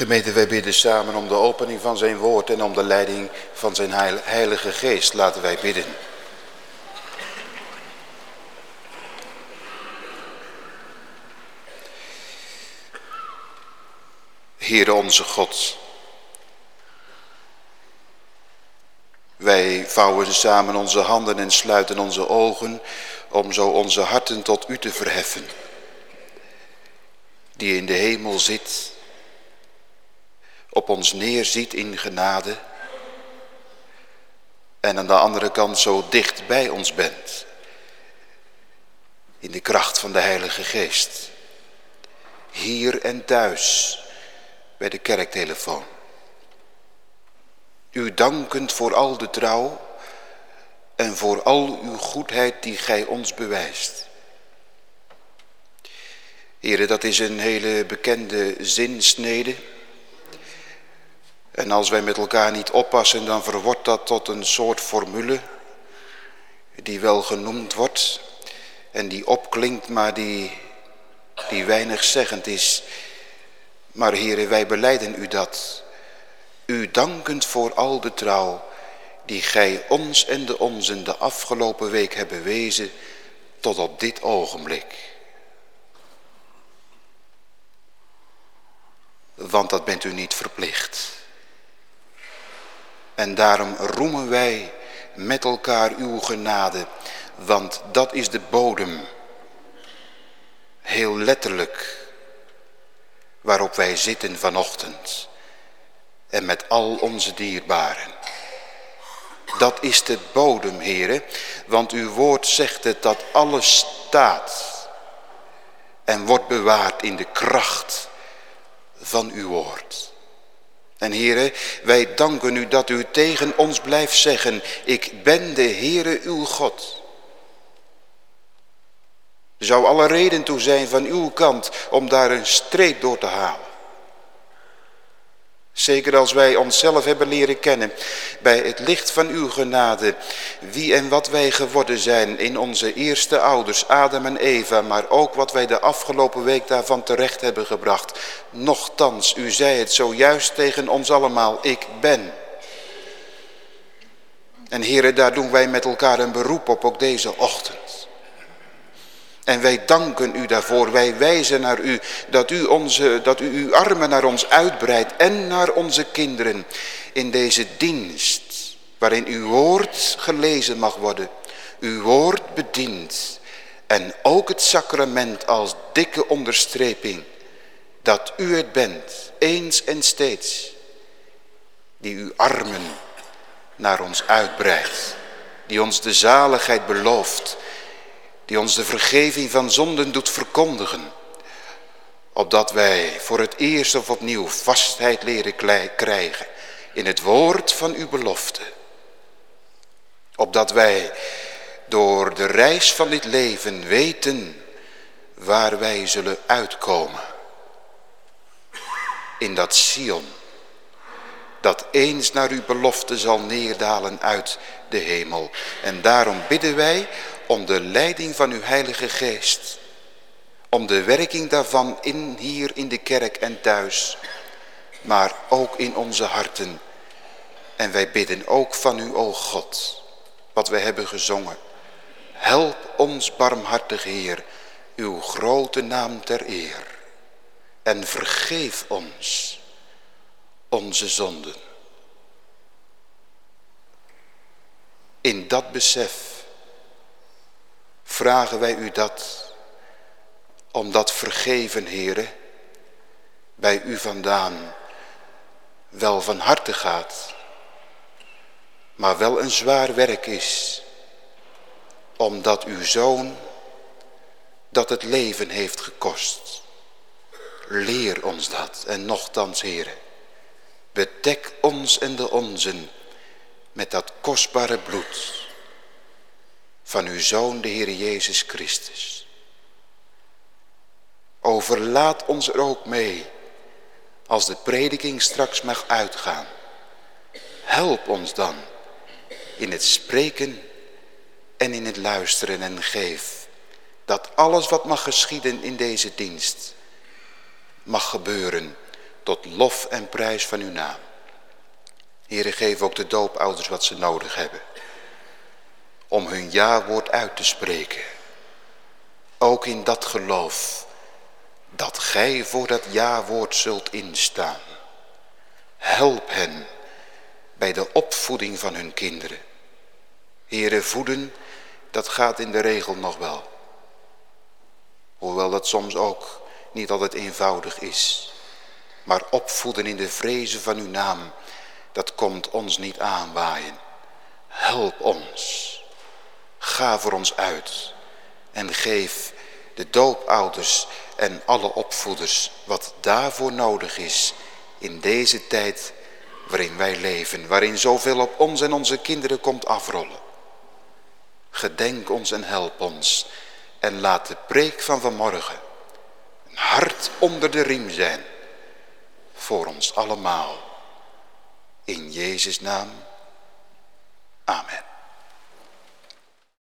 Gemeente, wij bidden samen om de opening van zijn woord en om de leiding van zijn heilige geest. Laten wij bidden. Heere onze God, wij vouwen samen onze handen en sluiten onze ogen om zo onze harten tot u te verheffen. Die in de hemel zit, op ons neerziet in genade en aan de andere kant zo dicht bij ons bent. In de kracht van de Heilige Geest. Hier en thuis bij de kerktelefoon. U dankend voor al de trouw en voor al uw goedheid die gij ons bewijst. Heren, dat is een hele bekende zinsnede. En als wij met elkaar niet oppassen, dan verwordt dat tot een soort formule die wel genoemd wordt en die opklinkt, maar die, die weinig zeggend is. Maar heren, wij beleiden u dat. U dankend voor al de trouw die gij ons en de onzen de afgelopen week hebben bewezen tot op dit ogenblik. Want dat bent u niet verplicht. En daarom roemen wij met elkaar uw genade, want dat is de bodem. Heel letterlijk waarop wij zitten vanochtend. En met al onze dierbaren. Dat is de bodem, heren. Want uw woord zegt het dat alles staat. En wordt bewaard in de kracht van uw woord. En heren, wij danken u dat u tegen ons blijft zeggen. Ik ben de Heere uw God. Er zou alle reden toe zijn van uw kant om daar een streep door te halen. Zeker als wij onszelf hebben leren kennen bij het licht van uw genade, wie en wat wij geworden zijn in onze eerste ouders, Adam en Eva, maar ook wat wij de afgelopen week daarvan terecht hebben gebracht. Nochtans, u zei het zojuist tegen ons allemaal, ik ben. En heren, daar doen wij met elkaar een beroep op, ook deze ochtend. En wij danken u daarvoor. Wij wijzen naar u dat u, onze, dat u uw armen naar ons uitbreidt en naar onze kinderen in deze dienst. Waarin uw woord gelezen mag worden. Uw woord bedient. En ook het sacrament als dikke onderstreping. Dat u het bent, eens en steeds. Die uw armen naar ons uitbreidt. Die ons de zaligheid belooft die ons de vergeving van zonden doet verkondigen. Opdat wij voor het eerst of opnieuw vastheid leren krijgen in het woord van uw belofte. Opdat wij door de reis van dit leven weten waar wij zullen uitkomen. In dat Sion, dat eens naar uw belofte zal neerdalen uit de hemel. En daarom bidden wij om de leiding van uw heilige geest. Om de werking daarvan in, hier in de kerk en thuis. Maar ook in onze harten. En wij bidden ook van u, o God, wat wij hebben gezongen. Help ons, barmhartig Heer, uw grote naam ter eer. En vergeef ons onze zonden. In dat besef vragen wij u dat, omdat vergeven, heren, bij u vandaan wel van harte gaat, maar wel een zwaar werk is, omdat uw zoon dat het leven heeft gekost. Leer ons dat en nochtans, heren, bedek ons en de onzen met dat kostbare bloed van uw Zoon, de Heer Jezus Christus. Overlaat ons er ook mee, als de prediking straks mag uitgaan. Help ons dan in het spreken en in het luisteren en geef dat alles wat mag geschieden in deze dienst mag gebeuren tot lof en prijs van uw naam. Heere, geef ook de doopouders wat ze nodig hebben. Om hun ja-woord uit te spreken. Ook in dat geloof dat gij voor dat ja-woord zult instaan. Help hen bij de opvoeding van hun kinderen. Heren, voeden, dat gaat in de regel nog wel. Hoewel dat soms ook niet altijd eenvoudig is. Maar opvoeden in de vrezen van uw naam, dat komt ons niet aanwaaien. Help ons. Ga voor ons uit. En geef de doopouders en alle opvoeders wat daarvoor nodig is in deze tijd waarin wij leven. Waarin zoveel op ons en onze kinderen komt afrollen. Gedenk ons en help ons. En laat de preek van vanmorgen een hart onder de riem zijn. Voor ons allemaal. In Jezus naam.